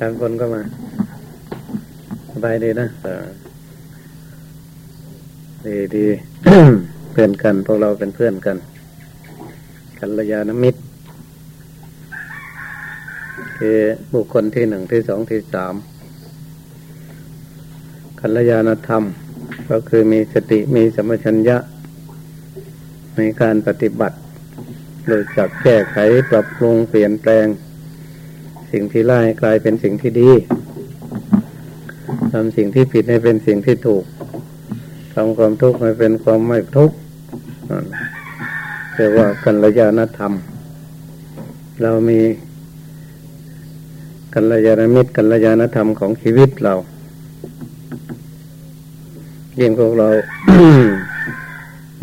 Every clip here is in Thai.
บางคนก็มาสบายดีนะดีดีเพื่อนกัน พวกเราเป็นเพื่อนกันกัลยาณมิตรคือบุคคลที่หนึ่งที่สองที่สามกัลยาณธรรม ก็คือมีสติมีสมชัญญะในการปฏิบัติโดยจักแก้ไขปรับปรุงเปลี่ยนแปลง สิ่งที่ร้ายกลายเป็นสิ่งที่ดีทำสิ่งที่ผิดให้เป็นสิ่งที่ถูกทำความทุกข์ให้เป็นความไม่ทุกข์เรียกว่ากัลยาณธรรม เรามีกัลยาณมิตรกัลยาณธรรมของชีวิตเรายิ่งพวกเรา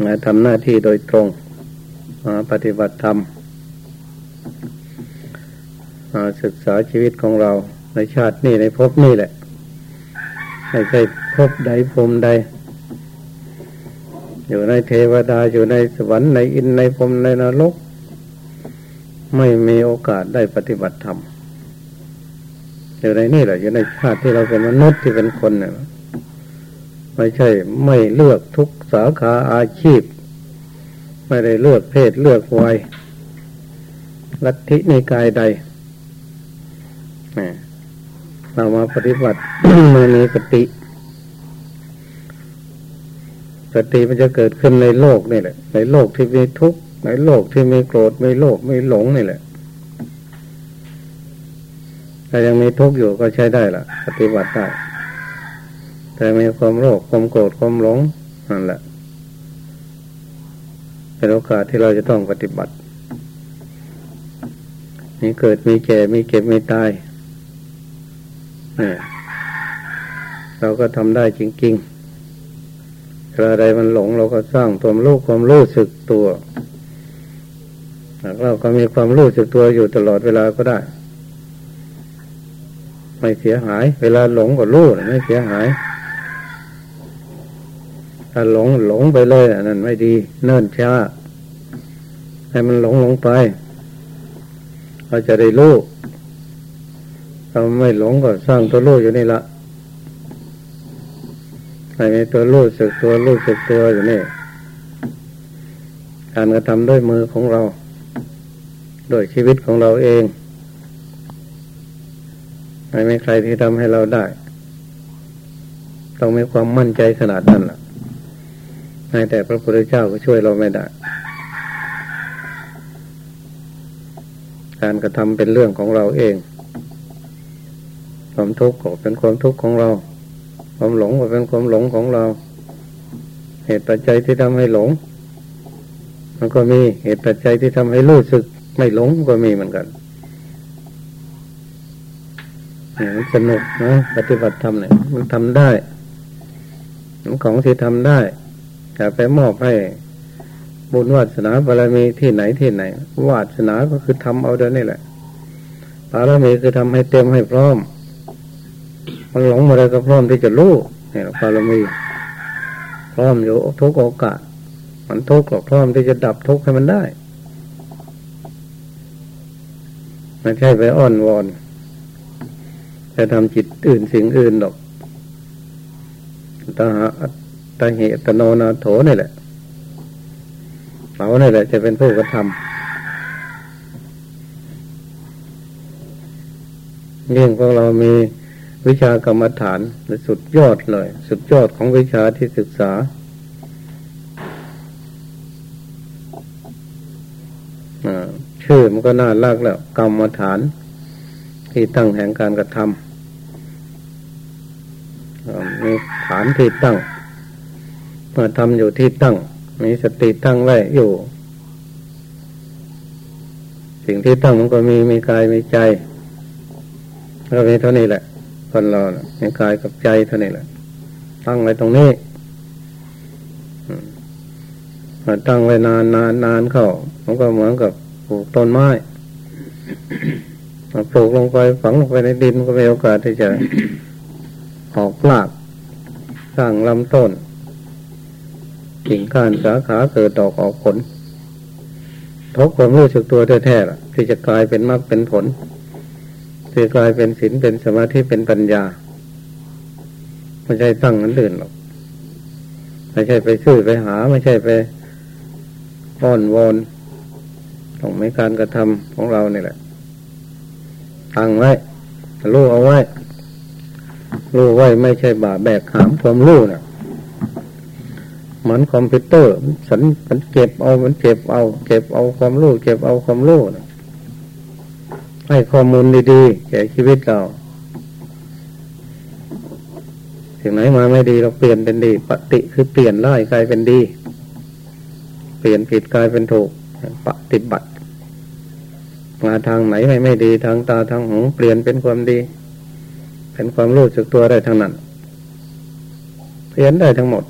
มาทำหน้าที่โดยตรงมาปฏิบัติธรรม ศึกษาชีวิตของเราในชาตินี้ในภพนี้แหละไม่ใช่ภพใดภูมิใด อยู่ในเทวดาอยู่ในสวรรค์ในอินในพรมในนรก ไม่มีโอกาสได้ปฏิบัติธรรมอยู่ในนี่แหละอยู่ในชาติที่เราเป็นมนุษย์ที่เป็นคนเนี่ยไม่ใช่ไม่เลือกทุกสาขาอาชีพ ไม่ได้เลือกเพศเลือกวัยลัทธิในกายใด เรามาปฏิบัติไม่มีสติ สติมันจะเกิดขึ้นในโลกนี่แหละ ในโลกที่มีทุกข์ในโลกที่มีโกรธไมีโลภมีหลงนี่แหละถ้ายังมีทุกข์อยู่ก็ใช้ได้ละปฏิบัติได้แต่มีความโลภความโกรธความหลงนั่นแหละเป็นโอกาสที่เราจะต้องปฏิบัติมีเกิดมีแก่มีเก็บมีตาย เราก็ทำได้จริงๆอะไรมันหลงเราก็สร้างตัวรู้ความรู้สึกตัวเราก็มีความรู้สึกตัวอยู่ตลอดเวลาก็ได้ ไม่เสียหาย เวลาหลงก็รู้ไม่เสียหายถ้าหลงหลงไปเลยนั่นไม่ดี เนิ่นช้าให้มันหลงหลงไป เราจะได้รู้ เราไม่หลงก็สร้างตัวรู้อยู่นี่ละให้มีตัวรู้สึกตัวรู้สึกตัวอยู่นี่ การกระทำด้วยมือของเราโดยชีวิตของเราเองไม่มีใครที่ทำให้เราได้ ต้องมีความมั่นใจขนาดนั้นล่ะแต่พระพุทธเจ้าก็ช่วยเราไม่ได้ การกระทำเป็นเรื่องของเราเอง ความทุกข์ก็เป็นความทุกข์ของเรา ความหลงก็เป็นความหลงของเรา เหตุปัจจัยที่ทำให้หลง มันก็มีเหตุปัจจัยที่ทำให้รู้สึก ไม่หลงก็มีเหมือนกันนี่ยมันสนุกนะปฏิบัติธรรมเนี่ยมันทำได้ของที่ทำได้แต่ไปมอบให้บุญวาสนาบารมีที่ไหนที่ไหน วาสนาก็คือทำเอาเดินนี่แหละบารมีคือทำให้เต็มให้พร้อม มันหลงมาเลยก็พร้อมที่จะรู้เนี่ยพารามีพร้อมอยู่ทุกโอกาส มันทุกข์ก็พร้อมที่จะดับทุกข์ให้มันได้ไม่ใช่ไปอ้อนวอนจะทำจิตอื่นสิ่งอื่นหรอกตาหะตาเหตโนนาโถนี่แหละเราเนี่ยแหละจะเป็นผู้กระทำยิ่องพวกเรามี วิชากรรมฐานสุดยอดเลย สุดยอดของวิชาที่ศึกษา ชื่อมันก็น่ารักแล้ว กรรมฐาน ที่ตั้งแห่งการกระทำมีฐานที่ตั้งมาทำอยู่ที่ตั้ง มีสติตั้งไว้อยู่ สิ่งที่ตั้งมันก็มีมีกายมีใจก็มีเท่านี้แหละ คนเราในกายกับใจเท่านี้แหละ ตั้งไว้ตรงนี้มาตั้งไว้นานนานนานเข้ามันก็เหมือนกับปลูกต้นไม้มาปลูกลงไปฝังลงไปในดินก็มีโอกาสที่จะออกรากสร้างลำต้นกิ่งก้านสาขาเกิดดอกออกผลทุกความรู้สึกตัวแท้ๆที่จะกลายเป็นมรรคเป็นผล คือกลายเป็นศีลเป็นสมาธิเป็นปัญญาไม่ใช่ตั้งนั้นเดินหรอกไม่ใช่ไปซื้อไปหา ไม่ใช่ไปอ้อนวอนต้องไม่การกระทำของเราเนี่ยแหละตั้งไว้รู้เอาไว้รู้ไว้ไม่ใช่บาแบกหามความรู้เนี่ยเหมือนคอมพิวเตอร์สันมันเก็บเอามันเก็บเอา เก็บเอาความรู้เก็บเอาความรู้นะ ให้ข้อมูลดีๆแก่ชีวิตเราสิ่งไหนมาไม่ดีเราเปลี่ยนเป็นดีปฏิคือเปลี่ยนร้ายกลายเป็นดี เปลี่ยนผิดกลายเป็นถูกปฏิบัติ มาทางไหนไม่ไม่ดีทางตาทางหูเปลี่ยนเป็นความดี เป็นความรู้สึกตัวได้ทั้งนั้นเปลี่ยนได้ทั้งหมด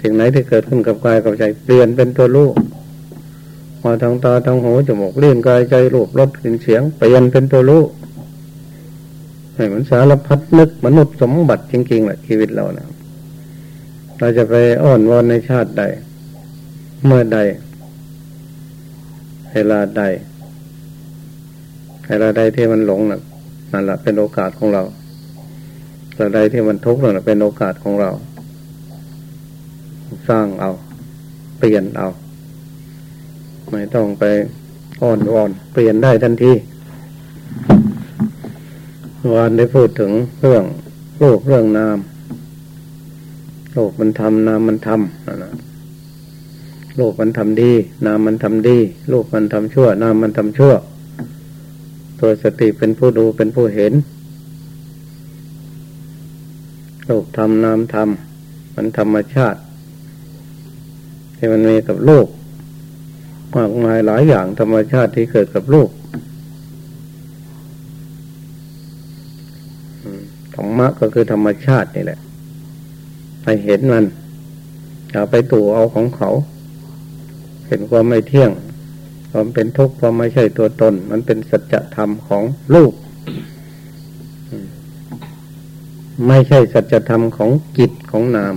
สิ่งไหนที่เกิดขึ้นกับกายกับใจเปลี่ยนเป็นตัวรู้ มาทางตาทางหูจมูกเลิ้นกายใจรูปรสกลิ่นเสียงเปลี่ยนเป็นตัวรู้ให้มันสารพัดนึกมนุษย์สมบัติจริงๆแหละชีวิตเรานะเราจะไปอ้อนวอนในชาติใด เมื่อใดเวลาใดเวลาใดที่มันหลงนะ่ะนั่นแหละเป็นโอกาสของเราเวลาใดที่มันทุกข์นั่นแหละเป็นโอกาสของเรา สร้างเอา เปลี่ยนเอา ไม่ต้องไปอ้อนวอน เปลี่ยนได้ทันทีวานได้พูดถึงเรื่องโลกเรื่องนามโลกมันทำนามมันทำนะนะโลกมันทำดี นามมันทำดี โลกมันทำชั่ว นามมันทำชั่ว ตัวสติเป็นผู้ดูเป็นผู้เห็น โลกทำนามทำมันธรรมชาติที่มันมีกับโลก มากมายหลายอย่างธรรมชาติที่เกิดกับโลกธรรมะก็คือธรรมชาตินี่แหละ ไปเห็นมันอย่าไปตู่เอาของเขา เห็นความไม่เที่ยง ความเป็นทุกข์ความไม่ใช่ตัวตน มันเป็นสัจธรรมของลูก ไม่ใช่สัจธรรมของจิตของนาม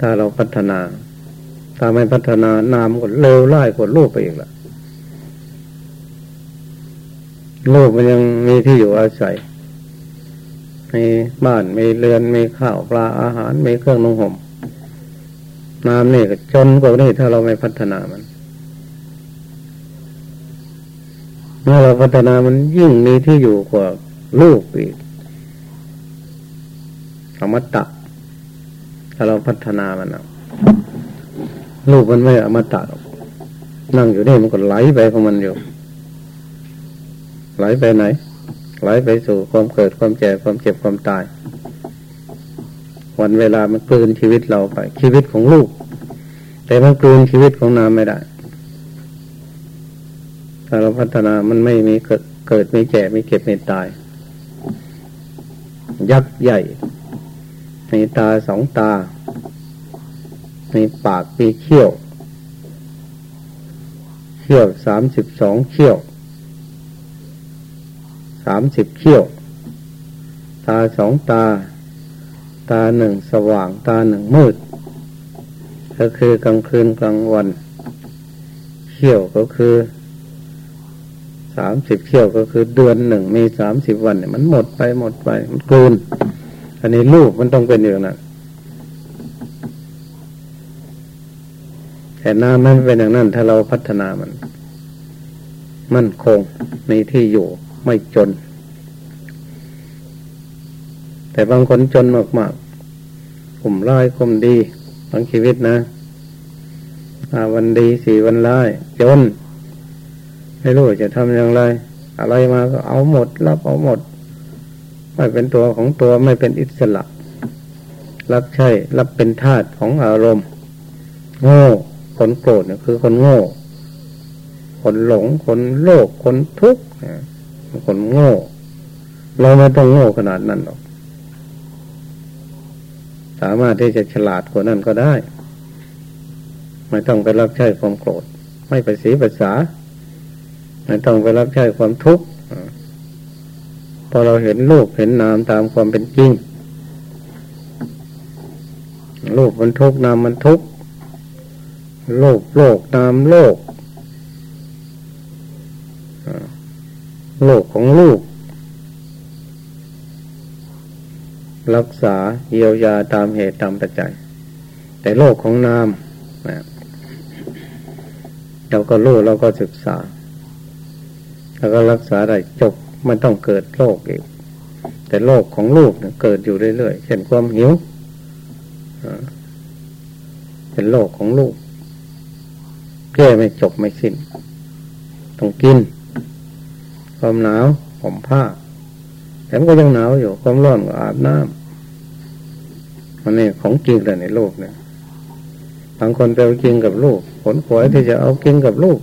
ถ้าเราพัฒนา ถ้าไม่พัฒนานามก็เลวร้ายกว่าลูกไปอีกละลูกมันยังมีที่อยู่อาศัย มีบ้านมีเรือนมีข้าวปลาอาหารมีเครื่องนุ่งห่มน้ำนี่ก็จนกว่านี้ถ้าเราไม่พัฒนามัน เมื่อเราพัฒนามันยิ่งมีที่อยู่กว่าลูกอีกอมตะ ถ้าเราพัฒนามันนะ ลูกมันไม่อมตะนั่งอยู่นี่มันก็ไหลไปของมันอยู่ ไหลไปไหน ไหลไปสู่ความเกิดความแก่ความเจ็บความตาย วันเวลามันกลืนชีวิตเราไป ชีวิตของลูก แต่มันกลืนชีวิตของนามไม่ได้ถ้าเราพัฒนามันไม่มีเกิดเกิดไม่แก่ไม่เก็บไม่ตาย ยักษ์ใหญ่มีตาสองตา มีปากมีเขี้ยว เขี้ยวสามสิบสองเขี้ยว สามสิบเขี้ยว ตาสองตา ตาหนึ่งสว่างตาหนึ่งมืด ก็คือกลางคืนกลางวัน เขี้ยวก็คือสามสิบเขี้ยวก็คือเดือนหนึ่งมีสามสิบวันเนี่ยมันหมดไปหมดไป มันกลืนอันนี้ลูกมันต้องเป็นอย่างนั้น แต่น้ำไม่เป็นอย่างนั้น ถ้าเราพัฒนามัน มั่นคงในที่อยู่ไม่จน แต่บางคนจนมากๆกลุ่มร้ายกลุ่มดีบางชีวิตนะวันดีสี่วันร้ายจน ไม่รู้จะทำอย่างไร อะไรมาก็เอาหมดรับเอาหมด ไม่เป็นตัวของตัวไม่เป็นอิสระ รับใช่รับเป็นทาสของอารมณ์โง่ คนโกรธเนี่ยคือคนโง่ คนหลง คนโลภ คนทุกข์คนโง่ เราไม่ต้องโง่ขนาดนั้นหรอก สามารถที่จะฉลาดกว่านั้นก็ได้ ไม่ต้องไปรับใช้ความโกรธ ไม่ไปสีภาษา ไม่ต้องไปรับใช้ความทุกข์พอเราเห็นรูปเห็นนามตามความเป็นจริงรูปมันทุกข์นามมันทุกข์ โลภโลกตามโลกโลกของลูก รักษาเยียวยาตามเหตุตามปัจจัย แต่โลกของนามเราก็รู้เราก็ศึกษา แล้วก็รักษาได้จบมันต้องเกิดโรคอีก แต่โรคของลูกเนี่ยเกิดอยู่เรื่อยๆเช่นความหิวเป็นโรคของลูก แก้ไม่จบไม่สิ้น ต้องกิน ความหนาวผมผ้าแถมก็ยังหนาวอยู่ความร้อนก็อาบน้ำมันนี่ของจริงเลยในโลกเนี่ยบางคนไปเอากินกับลูกผลขวยที่จะเอากินกับลูก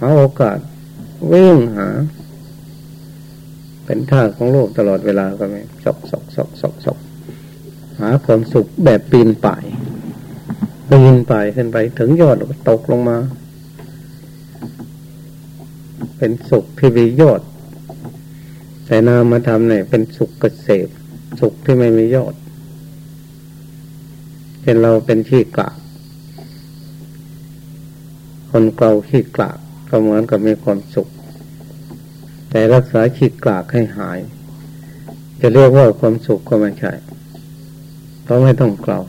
หาโอกาสวิ่งหา เป็นท่าของโลกตลอดเวลาก็ไม่สอกสอกสอกสอกสอกหาความสุขแบบปีนป่าย ปีนป่ายขึ้นไปถึงยอดก็ตกลงมา เป็นสุขที่มียอด แต่นามมาทำเนี่ยเป็นสุขเกษมสุขที่ไม่มียอดเป็นเราเป็นขี้กลากคนเกาขี้กลากก็เหมือนกับมีความสุข แต่รักษาขี้กลากให้หาย จะเรียกว่าความสุขก็ไม่ใช่เพราะไม่ต้องเกลา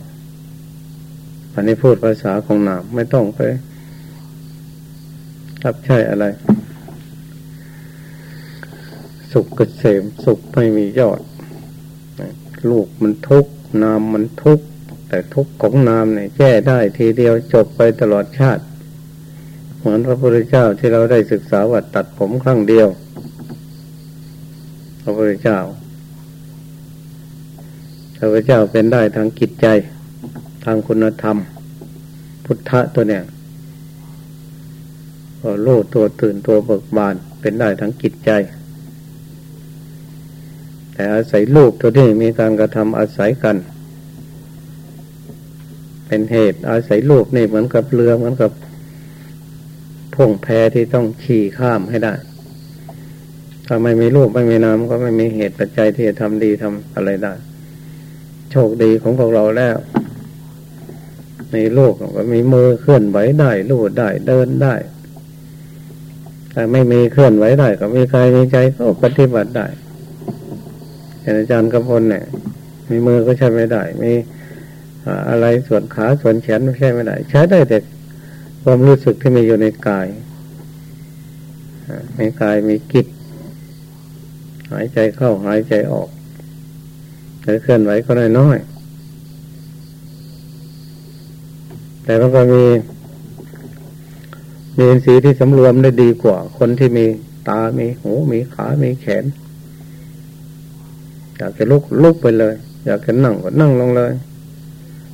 อันนี้พูดภาษาของนามไม่ต้องไปรับใช่อะไร สุขเกษมสุขไม่มียอดลูกมันทุกนามมันทุกแต่ทุกของนามเนี่ยแก้ได้ทีเดียวจบไปตลอดชาติ เหมือนพระพุทธเจ้าที่เราได้ศึกษาว่าตัดผมครั้งเดียว พระพุทธเจ้าพระพุทธเจ้าเป็นได้ทางจิตใจ ทางคุณธรรม พุทธะตัวเนี่ยก็โลดตัวตื่นตัวเบิกบานเป็นได้ทั้งจิตใจ แต่อาศัยลูกตัวนี้มีการกระทำอาศัยกัน เป็นเหตุอาศัยลูกนี่เหมือนกับเรือเหมือนกับพงแพที่ต้องขี่ข้ามให้ได้ถ้าไม่มีลูกไม่มีน้ำก็ไม่มีเหตุปัจจัยที่จะทำดีทำอะไรได้ โชคดีของพวกเราแล้ว ในโลกก็มีมือเคลื่อนไหวได้ลูดได้เดินได้แต่ไม่มีเคลื่อนไหวได้ ก็มีกายมีใจก็ปฏิบัติได้อาจารย์กำพลเนี่ย มีมือก็ใช้ไม่ได้ มีอะไรส่วนขาส่วนแขนไม่ใช่ไม่ได้ ใช้ได้แต่ความรู้สึกที่มีอยู่ในกายในกายมีกิจหายใจเข้าหายใจออกหรือเคลื่อนไหวก็น้อย แต่มันก็มีมีสีที่สำรวมได้ดีกว่า คนที่มีตา มีหู มีขา มีแขน อยากจะลุกลุกไปเลย อยากจะนั่งก็นั่งลงเลย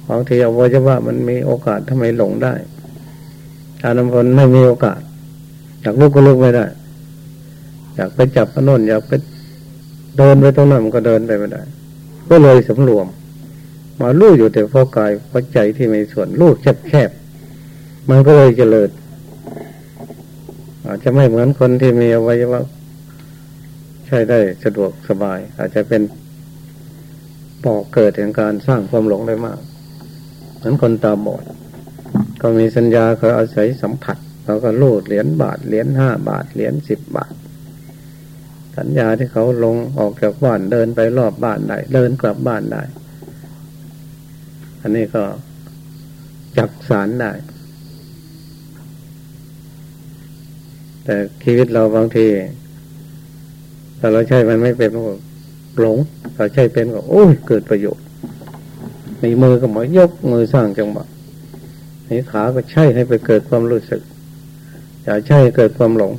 บางทีอวัยวะมันมีโอกาสทำไมหลงได้ชาวนำพลไม่มีโอกาส อยากลุกก็ลุกไม่ได้ อยากไปจับพนนอยากไปเดินไปตรงนั้นมันก็เดินไปไม่ได้ ก็เลยสำรวม มาลู่อยู่แต่พอกายพอใจที่ไมีส่วนลู่แคบแคบมันก็เลยเจริญอาจจะไม่เหมือนคนที่มีอวัยวะใช้ได้สะดวกสบาย อาจจะเป็นปอกเกิดแห่งการสร้างความหลงได้มากเหมือนคนตาบอด ก็มีสัญญาเขาอาศัยสัมผัสเขาก็ลูดเหรียญบาทเหรียญห้าบาทเหรียญสิบบาท สัญญาที่เขาลงออกจากบ้านเดินไปรอบบ้านได้เดินกลับบ้านได้ อันนี้ก็จักสารได้ แต่ชีวิตเราบางทีถ้าเราใช้มันไม่เป็นก็หลงถ้าใช้เป็นก็โอ้ยเกิดประโยชน์มีมือก็มายกมือสร้างจังหวะมีขาก็ใช่ให้ไปเกิดความรู้สึก อย่าใช่ให้เกิดความหลง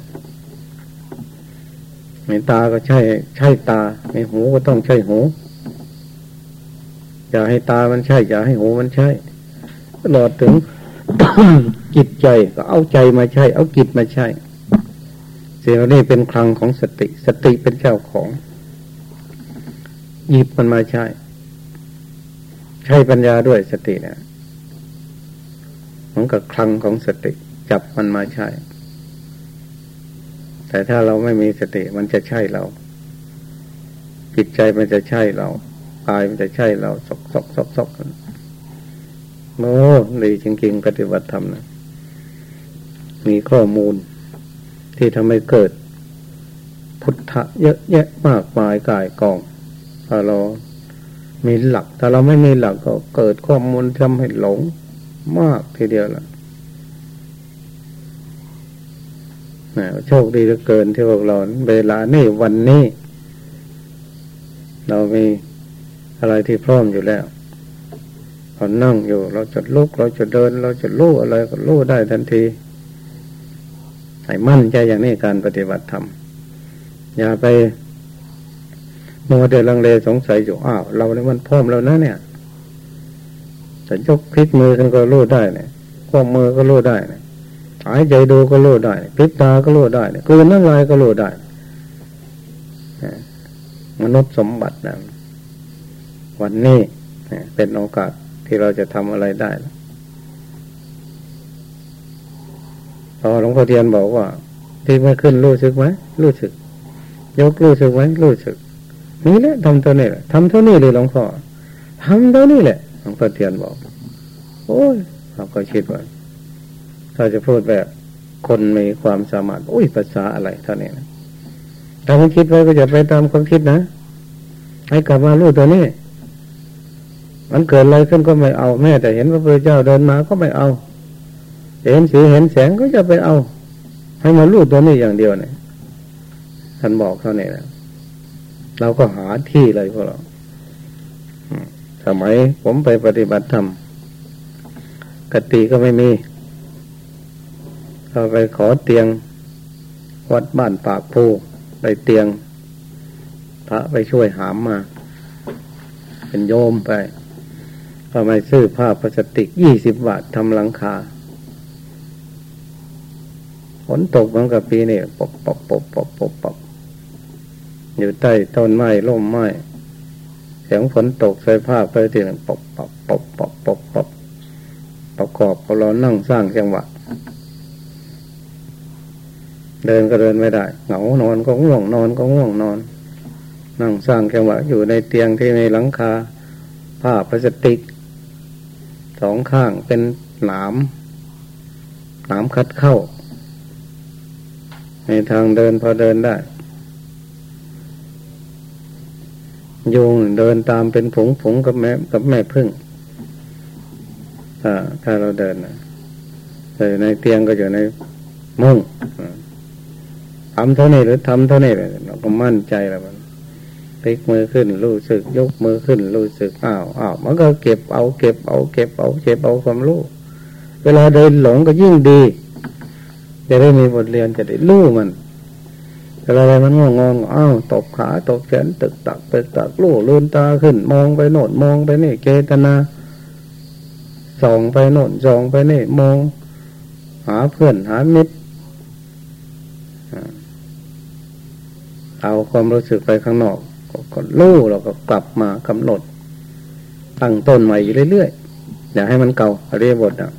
มีตาก็ใช่ ใช่ตามีหูก็ต้องใช่หู อย่าให้ตามันใช่ อย่าให้หูมันใช่ตลอดถึงจิตใจก็เอาใจมาใช่ เอาจิตมาใช่สิ่งนี้เป็นคลังของสติ สติเป็นเจ้าของหยิบมันมาใช่ใช้ปัญญาด้วยสติเนี่ยเหมือนกับคลังของสติจับมันมาใช้ แต่ถ้าเราไม่มีสติมันจะใช่เราจิตใจมันจะใช่เรา กายมันจะใช่เราสกสกสกสกโอ้ดีจริงๆ ปฏิบัติธรรมนะมีข้อมูลที่ทำให้เกิด พุทธะเยอะแยะมากมายกายกองถ้าเรามีหลัก ถ้าเราไม่มีหลักก็เกิดข้อมูลทำให้หลงมากทีเดียวล่ะโชคดีเหลือเกินที่พวกเราเวลานี่วันนี้ เรามี อะไรที่พร้อมอยู่แล้วเรานั่งอยู่ เราจะลุก เราจะเดิน เราจะลู่อะไรก็ลู่ได้ทันทีให้มั่นใจอย่างนี้การปฏิบัติธรรมอย่าไปมัวเดือดลังเลสงสัยอยู่อ้าวเราเนี่ยมันพร้อมแล้วนะเนี่ยแต่ยกพลิกมือกันก็รู้ได้เนี่ยข้อมือก็รู้ได้เนี่ยหายใจดูก็รู้ได้พลิกตาก็รู้ได้เนี่ยคืนน้ำลายก็รู้ได้มนุษย์สมบัตินะ วันนี้เป็นโอกาสที่เราจะทำอะไรได้พอหลวงพ่อเทียนบอกว่า ที่ไม่ขึ้นรู้สึกไหมรู้สึก ยกรู้สึกไหมรู้สึก นี่แหละทำเท่านี้แหละทำเท่านี้เลยหลวงพ่อทำเท่านี้แหละหลวงพ่อเทียนบอก โอ้ยเราก็คิดว่าถ้าจะพูดแบบคนมีความสามารถอุ้ยภาษาอะไรเท่านี้นะถ้าไมันคิดไว้ก็จะไปตามความคิดนะ ให้กลับมารู้ตัวนี้ มันเกิดอะไรขึ้นก็ไม่เอาแม่แต่เห็นพระพุทธเจ้าเดินมาก็ไม่เอา เห็นสีเห็นแสงก็จะไปเอา ให้มารู้ตัวนี้อย่างเดียวเนี่ยท่านบอกเท่านี้นะเราก็หาที่เลยพวกเราสมัยผมไปปฏิบัติธรรมกติก็ไม่มีเราไปขอเตียงวัดบ้านปากภูไปเตียง พระไปช่วยหามมา เป็นโยมไป ก็ไปซื้อผ้าพลาสติกยี่สิบบาททำหลังคาฝนตกมันกับปีนี่ปบปบปบปบปบปบอยู่ใต้ต้นไม้ร่มไม้เสียงฝนตกใส่ผ้าไปทีนึงปบปบปบปบปบปบประกอบเรานั่งสร้างจังหวะเดินก็เดินไม่ได้ เหงานอนก็ง่วงนอนก็ง่วงนอน นั่งสร้างจังหวะอยู่ในเตียงที่มีหลังคาผ้าพลาสติก สองข้างเป็นหนามหนามคัดเข้า ในทางเดินพอเดินได้ยุงเดินตามเป็นผงผงกับแม่กับแม่พึ่งถ้าถ้าเราเดินนะในเตียงก็อยู่ในมุ้งทำเท่านี้หรือทำเท่านี้เลยเราก็มั่นใจแล้วมัน พลิกมือขึ้นรู้สึกยกมือขึ้นรู้สึกอ้าวอ้าวมันก็เก็บเอาเก็บเอาเก็บเอาเก็บเอาความรู้เวลาเดินหลงก็ยิ่งดี จะได้มีบทเรียนจะได้รู้มันเวลาอะไรมันงงงอ้าวตบขาตบแขนตึกตักตึกตักลู่ลืนตาขึ้น มองไปโน่นมองไปนี่เจตนาส่องไปโน่นส่องไปนี่มอง หาเพื่อนหามิตรเอาความรู้สึกไปข้างนอก ก็ลู่เราก็กลับมากำหนด ตั้งต้นใหม่อยู่เรื่อยๆอย่าให้มันเก่าเรียบทอะ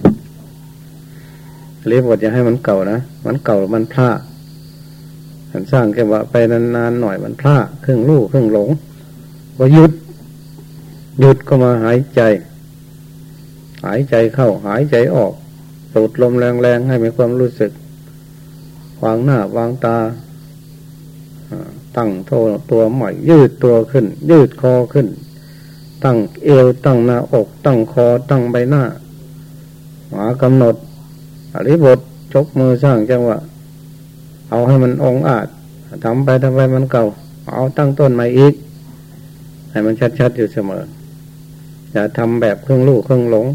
เรียบทอย่าให้มันเก่านะมันเก่ามันพลาดมันสร้างแค่ว่าไปนานๆหน่อยมันพลาดครึ่งลู่ครึ่งหลง ก็หยุดหยุดก็มาหายใจ หายใจเข้าหายใจออกสูดลมแรงๆให้มีความรู้สึกวางหน้าวางตา ตั้งโทตัวใหม่ ยืดตัวขึ้น ยืดคอขึ้น ตั้งเอวตั้งหน้าอก ตั้งคอตั้งใบหน้าหากำหนดอริบทชกมือสร้างจังหวะเอาให้มันองอาจทำไปทำไปมันเก่า เอาตั้งต้นใหม่อีก ให้มันชัดๆอยู่เสมออย่าทำแบบเครื่องลูกเครื่องหลง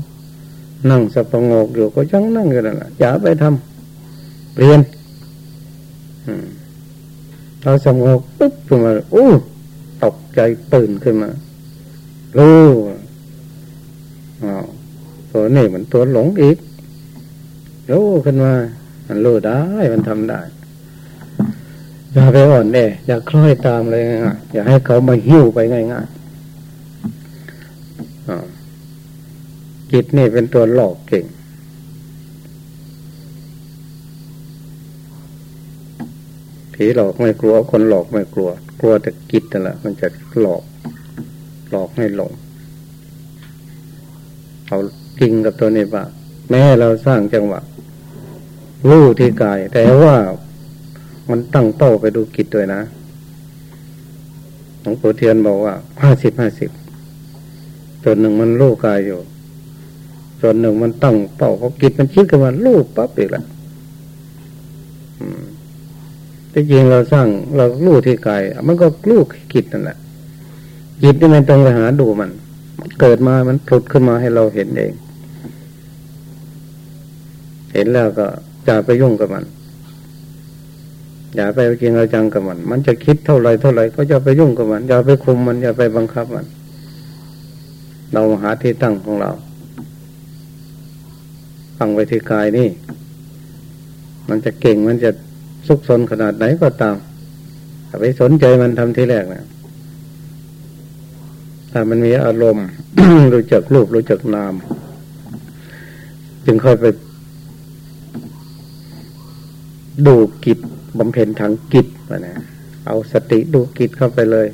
นั่งสะปงกอยู่ก็ยังนั่งอยู่นั่นแหละอย่าไปทำเปลี่ยน อืม เราสงบปุ๊บขึ้นมาโอ้ตกใจตื่นขึ้นมารู้อ้าวตัวนี้มันตัวหลงอีกรู้ขึ้นมา มันรู้ได้มันทำได้ อย่าไปอ่อนแออย่าคล้อยตามเลยง่ายอย่าให้เขามาหิ้วไปง่ายๆจิตนี่เป็นตัวหลอกเก่ง ผีหลอกไม่กลัว คนหลอกไม่กลัว กลัวแต่กิจนั่นแหละมันจะหลอก หลอกให้หลงเอาจริงกับตัวนี้ว่าแม้เราสร้างจังหวะรู้ที่กาย แต่ว่ามันตั้งเป้าไปดูกิจด้วยนะหลวงปู่เทียนบอกว่าห้าสิบห้าสิบส่วนหนึ่งมันรู้กายอยู่ ส่วนหนึ่งมันตั้งเป้าพอกิจมันคิดกันมันรู้ปั๊บอีกละ ที่จริงเราสร้างเรารู้ที่กายมันก็รู้กิจนั่นแหละจิตนี่มันต้องไปหาดูมันเกิดมามันผุดขึ้นมาให้เราเห็นเอง เห็นแล้วก็อย่าไปยุ่งกับมัน อย่าไปจริงเอาจังกับมัน มันจะคิดเท่าไรเท่าไรก็อย่าไปยุ่งกับมัน อย่าไปคุมมัน อย่าไปบังคับมัน เราหาที่ตั้งของเราตั้งไว้ที่กายนี่ มันจะเก่งมันจะ สุกสนขนาดไหนก็ตามถ้าไปสนใจมันทำที่แรกนะถ้ามันมีอารมณ์ รู้จักรูปรู้จักนาม จึงค่อยไป ดูกิจบำเพ็ญทางกิจนะเอาสติดูกิจเข้าไปเลย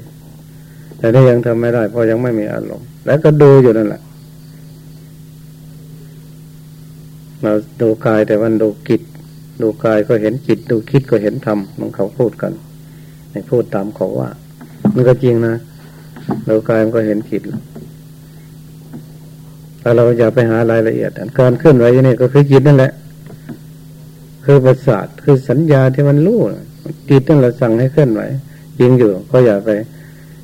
แต่นี่ยังทำไม่ได้ เพราะยังไม่มีอารมณ์ แล้วก็ดูอยู่นั่นแหละเราดูกายแต่วันดูกิจ ดูกายก็เห็นจิต ดูคิดก็เห็นธรรมมันเขาพูดกันในพูดตามเขาว่า มันก็จริงนะดูกายมันก็เห็นจิตถ้าเราอย่าไปหารายละเอียดการเคลื่อนไหวนี่ก็คือจิตนั่นแหละ คือประสาทคือสัญญาที่มันรู้จิตนั่นแหละสั่งให้เคลื่อนไหวจริงอยู่ ก็อย่าไป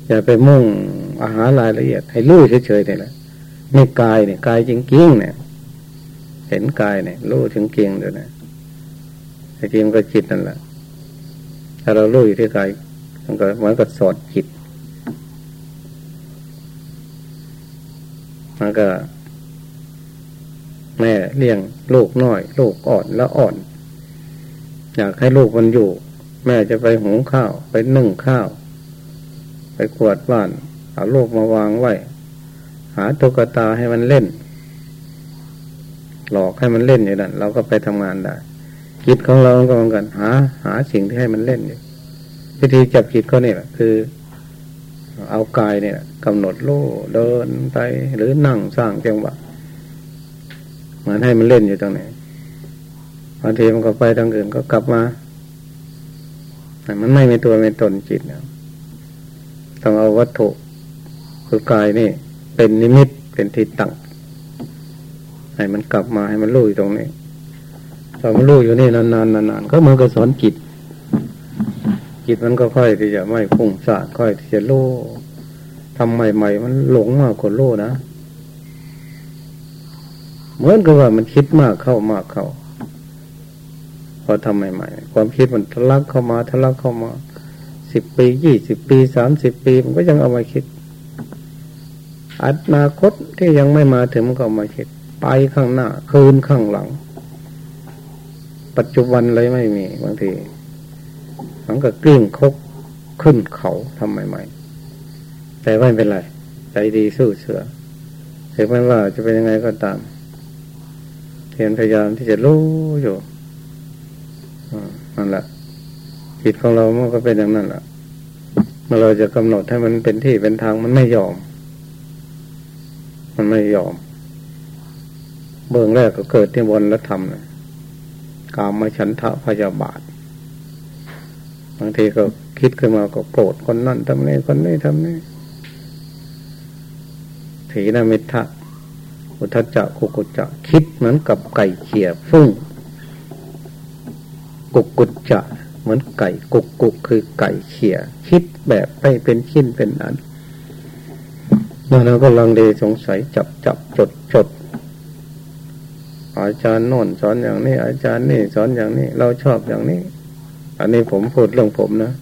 อย่าไปมุ่งอาหารรายละเอียด ให้รู้เฉยๆนี่แหละนี่กายเนี่ยกายจริงๆเนี่ยเห็นกายเนี่ยรู้ถึงเกียงด้วยนะ แต่จริงก็จิตนั่นแหละ ถ้าเรารู้อยู่ที่กายมันก็เหมือนกับสอดจิต มันก็ แม่เลี้ยงลูกน้อย ลูกอ่อนแล้วอ่อน อยากให้ลูกมันอยู่ แม่จะไปหุงข้าว ไปนึ่งข้าว ไปกวดบ้านเอาลูกมาวางไว้ หาตุ๊กตาให้มันเล่น หลอกให้มันเล่นอย่างนั้นเราก็ไปทำงานได้ จิตของเราก็เหมือนกัน หา หาสิ่งที่ให้มันเล่นอยู่วิธีจับจิตก็เนี่ยคือ เอากายเนี่ยกำหนดโล่เดินไปหรือนั่งสร้างจังหวะเหมือนให้มันเล่นอยู่ตรงไหนบางทีมันก็ไปทางอื่นก็กลับมามันไม่มีตัวไม่ตนจิตนะต้องเอาวัตถุคือกายนี่ เป็นนิมิตเป็นที่ตั้งให้มันกลับมาให้มันรู้อยู่ตรงนี้ พอมันรู้อยู่นี่นานๆนานๆก็มือนกับสอนจิต จิตมันก็ค่อยที่จะไม่พุ่งสะค่อยที่จะรู้ทำใหม่ๆมันหลงมากกว่ารู้นะเหมือนกับว่ามันคิดมากเข้ามากเข้า พอทำใหม่ๆความคิดมันทะลักเข้ามาทะลักเข้ามาสิบปียี่สิบปีสามสิบปีมันก็ยังเอามาคิดอนาคตที่ยังไม่มาถึงมันก็มาคิด ไปข้างหน้า คืนข้างหลัง ปัจจุบันเลยไม่มีบางทีมันก็กลิ้งคกขึ้นเขาทำใหม่ๆแต่ไม่เป็นไร ใจดีสู้เสือถึงแม้ว่าจะเป็นยังไงก็ตามเทียนพยายามที่จะรู้อยู่นั่นแหละจิตของเรามันก็เป็นอย่างนั้นแหละเมื่อเราจะกำหนดให้มันเป็นที่เป็นทางมันไม่ยอม มันไม่ยอม เบื้องแรกก็เกิดที่บนและทำนะ กามฉันทะพยาบาท บางทีก็คิดขึ้นมาก็โกรธคนนั่นทำนี่คนนี้ทำนี่ถีนมิทะอุทจจะกุกุจจะคิดเหมือนกับไก่เขี่ยฟุ้งกุกุจจะเหมือนไก่กุกกุกคือไก่เขี่ยคิดแบบไปเป็นชิ้นเป็นอันเราก็ลังเลสงสัยจับจับจดจด อาจารย์โน่นสอนอย่างนี้ อาจารย์นี่สอนอย่างนี้ เราชอบอย่างนี้ อันนี้ผมพูดเรื่องผมนะ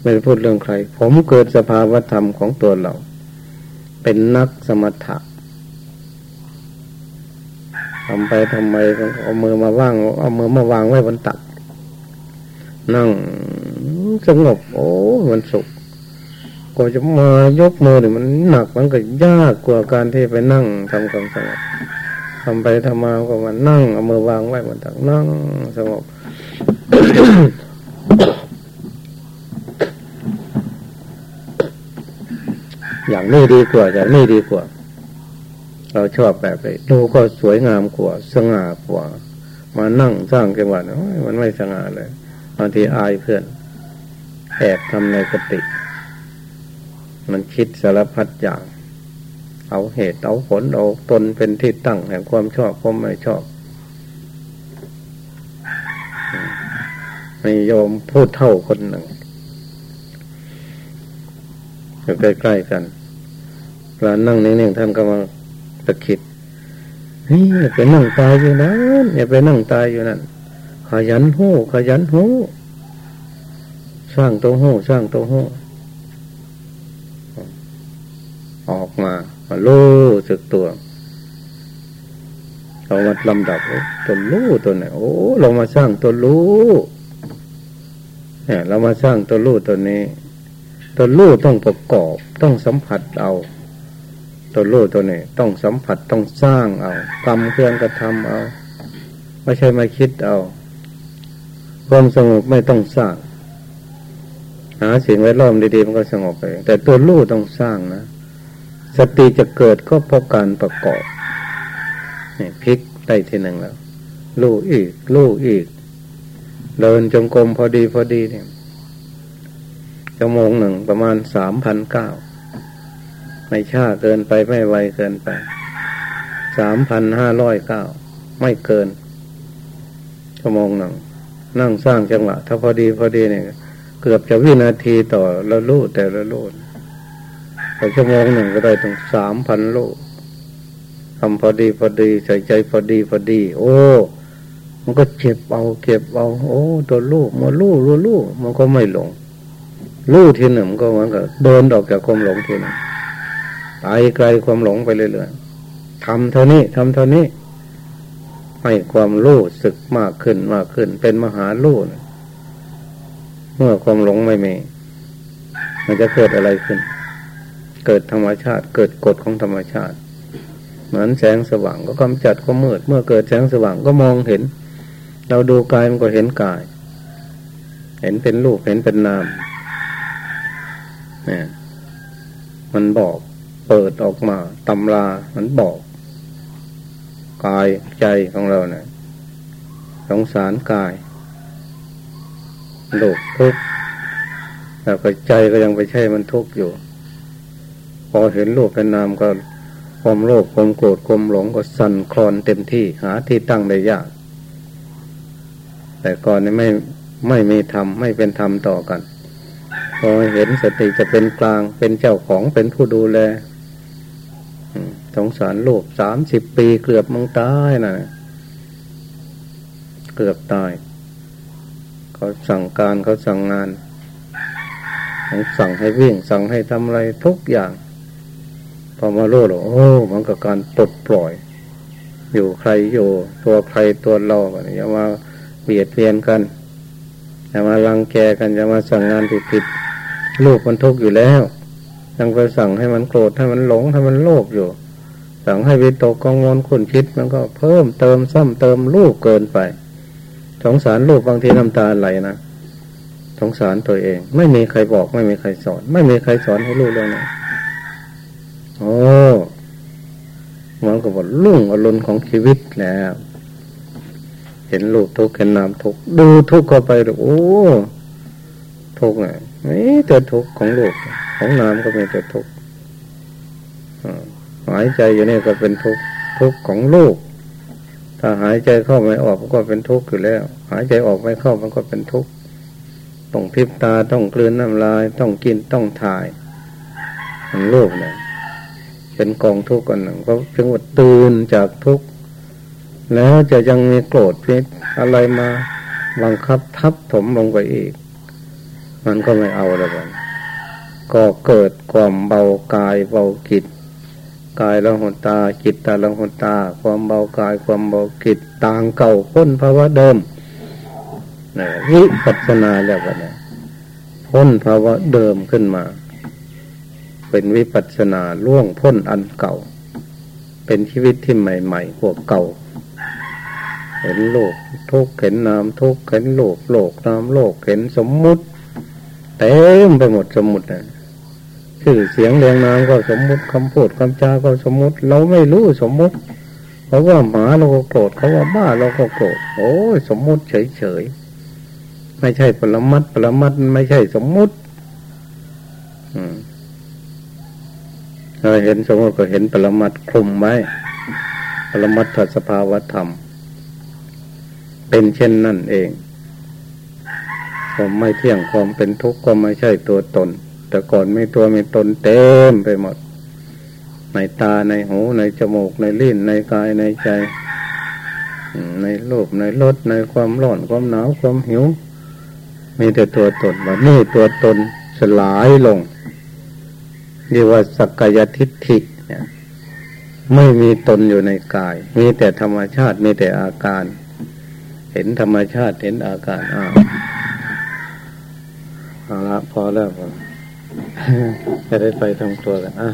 ไม่ได้พูดเรื่องใคร ผมเกิดสภาวธรรมของตัวเรา เป็นนักสมถะทำไปทำไมเอามือมาว่างเอามือมาวางไว้บนตัก นั่งสงบ โอ้มันสุขกว่าจะมายกมือเนี่ยมันหนักมันก็ยากกว่าการที่ไปนั่งทำความสงบ ทำไปทำมาก็มานั่งเอามือวางไว้บนตักนั่งสงบอย่างนี้ดีกว่าอย่างนี้ดีกว่า เราชอบแบบนี้ดูก็สวยงามกว่าสง่ากว่า มานั่งสร้างจังหวะมันไม่สง่าเลยบางทีอายเพื่อนแอบทำในกติ มันคิดสารพัดอย่าง เอาเหตุเอาผลเอาตนเป็นที่ตั้งแห่งความชอบความไม่ชอบมีโยมพูดเท่าคนหนึ่งอยู่ใกล้ๆกันเวลานั่งนิ่งๆท่านก็มาตะคิดนี่อย่าไปนั่งตายอยู่นั้นอย่าไปนั่งตายอยู่นั่นขยันหู้ขยันหู้สร้างตัวหู้สร้างตัวหู้ออก มามาลู่สึกตัวเรามาลำดับตัวรู้ตัวไหนโอ้เรามาสร้างตัวรู้เนี่ยเรามาสร้างตัวรู้ตัวนี้ ตัวรู้ต้องประกอบต้องสัมผัสเอา ตัวรู้ตัวนี้ต้องสัมผัสต้องสร้างเอากรรมเครื่องกระทำเอา ไม่ใช่มาคิดเอาความสงบไม่ต้องสร้าง หาสิ่งแวดล้อมดีๆมันก็สงบไปแต่ตัวรู้ต้องสร้างนะ สติจะเกิดก็เพราะการประกอบนี่พลิกได้ทีหนึ่งแล้วรู้อีกรู้อีก เดินจงกรมพอดีพอดีเนี่ยชั่วโมงหนึ่งประมาณสามพันเก้าไม่ช้าเกินไปไม่ไวเกินไปสามพันห้าร้อยเก้าไม่เกินชั่วโมงหนึ่งนั่งสร้างจังหวะถ้าพอดีพอดีเนี่ย เกือบจะวินาทีต่อละลูกแต่ละลูก แต่ชั่วโมงหนึ่งก็ได้ถึงสามพันลูกทำพอดีพอดีใส่ใจพอดีพอดี โอ้ มันก็เจ็บเอาเก็บเอา โอ้ตัวลูกมาลูกรู้ลูกมันก็ไม่หลง ลูกทีหนึ่งก็เหมันก็เดินออกจากความหลงทีหนึ่งไปไกลความหลงไปเรื่อยๆทำเท่านี้ทำเท่านี้ ให้ความรู้สึกมากขึ้นมากขึ้น เป็นมหาลูกเมื่อความหลงไม่มีมันจะเกิดอะไรขึ้น เกิดธรรมชาติ เกิดกฎของธรรมชาติ เหมือนแสงสว่างก็กำจัดความมืด เมื่อเกิดแสงสว่างก็มองเห็น เราดูกายมันก็เห็นกาย เห็นเป็นรูปเห็นเป็นนามเนี่ยมันบอกเปิดออกมาตำรามันบอก กายใจของเราเนะี่ยสงสารกายโลกทุกข์แต่ใจก็ยังไปใช่มันทุกข์อยู่ พอเห็นโลกเป็นนามก็ความโลภความโกรธความหลงก็สั่นคลอนเต็มที่หาที่ตั้งได้ยาก แต่ก่อนนี้ไม่ไม่มีธรรมไม่เป็นธรรมต่อกัน พอเห็นสติจะเป็นกลางเป็นเจ้าของเป็นผู้ดูแลสงสารโลกสามสิบปีเกือบมึงตายนะเกือบตาย เขาสั่งการเขาสั่งงาน สั่งให้วิ่งสั่งให้ทำอะไรทุกอย่าง อมาโลดโอ้มันกับการปลดปล่อย อยู่ใครอยู่ ตัวใครตัวเราอย่ามาเบียดเบียนกันอย่ามาลังแกกันอย่ามาสั่งงานผิดๆลูกมันทุกข์อยู่แล้ว ยังไปสั่งให้มันโกรธให้มันหลงให้มันโลภอยู่ สั่งให้วิตกกังวลขุนคิด มันก็เพิ่มเติมซ้ำเติมลูกเกินไปสงสารลูกบางทีน้ำตาไหลนะสงสารตัวเอง ไม่มีใครบอก ไม่มีใครสอน ไม่มีใครสอนให้ลูกเลยนะ โอ้เหมือนกับว่าลุ่งอรุณของชีวิตแล้วเห็นลูกทุกเห็นน้ำทุกดูทุกเข้าไปโอ้ทุกข์ไงไม่แต่ทุกของลูกของน้ำก็ไม่แต่ทุกหายใจอยู่นี่ก็เป็นทุกทุกของลูกถ้าหายใจเข้าไม่ออกก็เป็นทุกข์อยู่แล้ว หายใจออกไม่เข้ามันก็เป็นทุกข์ต้องพิบตาต้องกลืนน้ำลาย ต้องกินต้องถ่ายมันลูกเนี่ย เป็นกองทุกข์กันหนึ่งก็จึงว่าตื่นจากทุกข์แล้วจะยังมีโกรธพิษอะไรมาบังคับทับถมลงไปอีก มันก็ไม่เอาแล้วกันก็เกิดความเบากายเบาจิตกายละหุตาจิตตาละหุตา ความเบากายความเบาจิตต่างเก่าพ้นภาวะเดิมนะวิปัสนาแล้วกันพ้นภาวะเดิมขึ้นมา เป็นวิปัสนาล่วงพ้นอันเก่า เป็นชีวิตที่ใหม่ๆพวเก่า เห็นโลกทุกเห็นนามทุกเห็นโลกโลกนามโลกเห็นสมมุติเต็มไปหมดสมมุตินะชื่อเสียงเรียงนามก็สมมุติคำพูดคำจาก็สมมุติ เราไม่รู้สมมุติเขาว่าหมาเราก็โกรธเขาว่าบ้าเราก็โกรธโอ้ยสมมุติเฉยเฉยไม่ใช่ปรมัดปรมัดไม่ใช่สมมุติเราเห็นสมมติก็เห็นปรมัดคลุมไว้ ปรมัตถสภาวธรรม เป็นเช่นนั่นเองความไม่เที่ยงความเป็นทุกข์ก็ไม่ใช่ตัวตน แต่ก่อนไม่ตัวไม่ตนเต็มไปหมด ในตาในหูในจมูกในลิ้นในกายในใจ ในรูปในรสในความร้อนความหนาวความหิว มีแต่ตัวตนว่านี่ตัวตนสลายลง เรียกว่าสักกายทิฏฐิเนี่ยไม่มีตนอยู่ในกาย มีแต่ธรรมชาติมีแต่อาการ เห็นธรรมชาติเห็นอาการอ้าวเอาละพอแล้วจะได้ไปทำตัวกันอะ